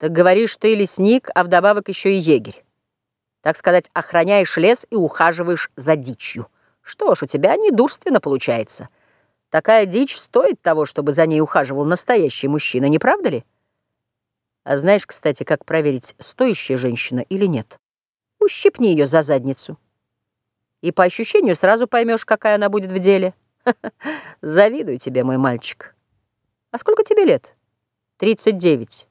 Так говоришь, ты лесник, а вдобавок еще и егерь. Так сказать, охраняешь лес и ухаживаешь за дичью. Что ж, у тебя недурственно получается. Такая дичь стоит того, чтобы за ней ухаживал настоящий мужчина, не правда ли? А знаешь, кстати, как проверить, стоящая женщина или нет? Ущипни ее за задницу. И по ощущению сразу поймешь, какая она будет в деле. Завидую тебе, мой мальчик. А сколько тебе лет? Тридцать девять.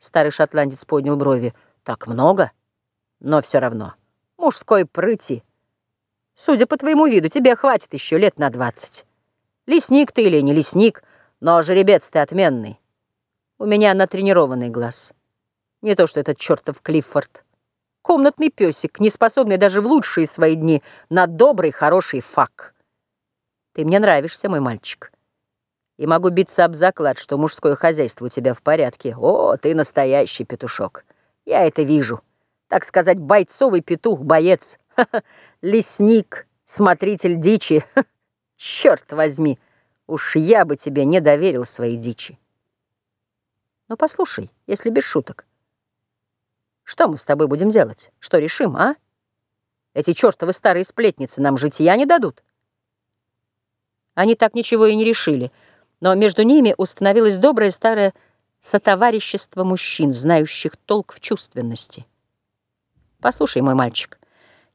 Старый шотландец поднял брови. Так много? Но все равно. Мужской прыти. Судя по твоему виду, тебе хватит еще лет на двадцать. Лесник ты или не лесник, но жеребец ты отменный. У меня натренированный глаз. Не то, что этот чертов Клиффорд. Комнатный песик, не способный даже в лучшие свои дни на добрый, хороший фак. Ты мне нравишься, мой мальчик и могу биться об заклад, что мужское хозяйство у тебя в порядке. О, ты настоящий петушок. Я это вижу. Так сказать, бойцовый петух, боец. Лесник, смотритель дичи. Черт возьми, уж я бы тебе не доверил своей дичи. Ну, послушай, если без шуток. Что мы с тобой будем делать? Что решим, а? Эти чертовы старые сплетницы нам жития не дадут. Они так ничего и не решили — но между ними установилось доброе старое сотоварищество мужчин, знающих толк в чувственности. Послушай, мой мальчик,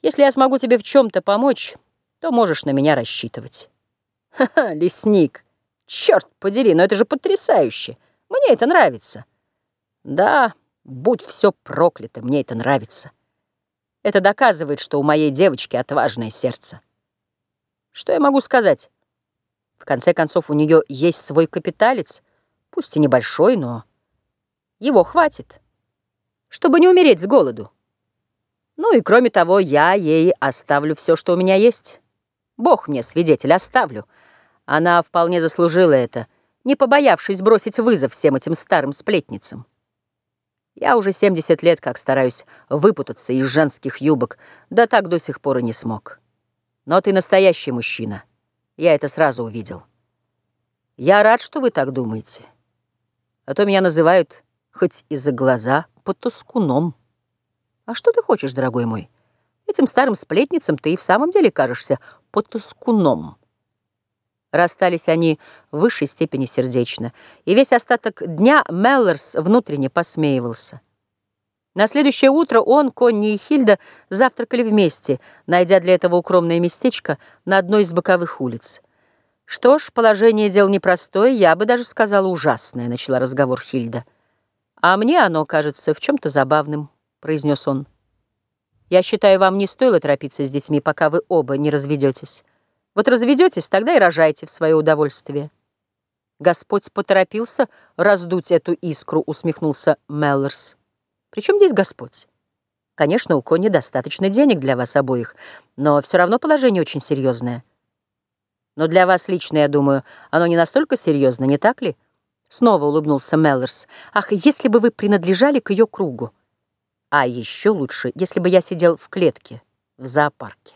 если я смогу тебе в чем-то помочь, то можешь на меня рассчитывать. Ха-ха, лесник, черт подери, но это же потрясающе. Мне это нравится. Да, будь все проклято, мне это нравится. Это доказывает, что у моей девочки отважное сердце. Что я могу сказать? В конце концов, у нее есть свой капиталец, пусть и небольшой, но его хватит, чтобы не умереть с голоду. Ну и кроме того, я ей оставлю все, что у меня есть. Бог мне, свидетель, оставлю. Она вполне заслужила это, не побоявшись бросить вызов всем этим старым сплетницам. Я уже 70 лет как стараюсь выпутаться из женских юбок, да так до сих пор и не смог. Но ты настоящий мужчина. Я это сразу увидел. Я рад, что вы так думаете. А то меня называют, хоть из-за глаза, потускуном. А что ты хочешь, дорогой мой? Этим старым сплетницам ты и в самом деле кажешься потускуном. Расстались они в высшей степени сердечно, и весь остаток дня Меллерс внутренне посмеивался. На следующее утро он, Конни и Хильда завтракали вместе, найдя для этого укромное местечко на одной из боковых улиц. «Что ж, положение дел непростое, я бы даже сказала ужасное», — начала разговор Хильда. «А мне оно кажется в чем-то забавным», — произнес он. «Я считаю, вам не стоило торопиться с детьми, пока вы оба не разведетесь. Вот разведетесь, тогда и рожайте в свое удовольствие». «Господь поторопился раздуть эту искру», — усмехнулся Меллерс. Причем здесь Господь? Конечно, у Кони достаточно денег для вас обоих, но все равно положение очень серьезное. Но для вас лично, я думаю, оно не настолько серьезно, не так ли? Снова улыбнулся Меллерс. Ах, если бы вы принадлежали к ее кругу. А еще лучше, если бы я сидел в клетке в зоопарке.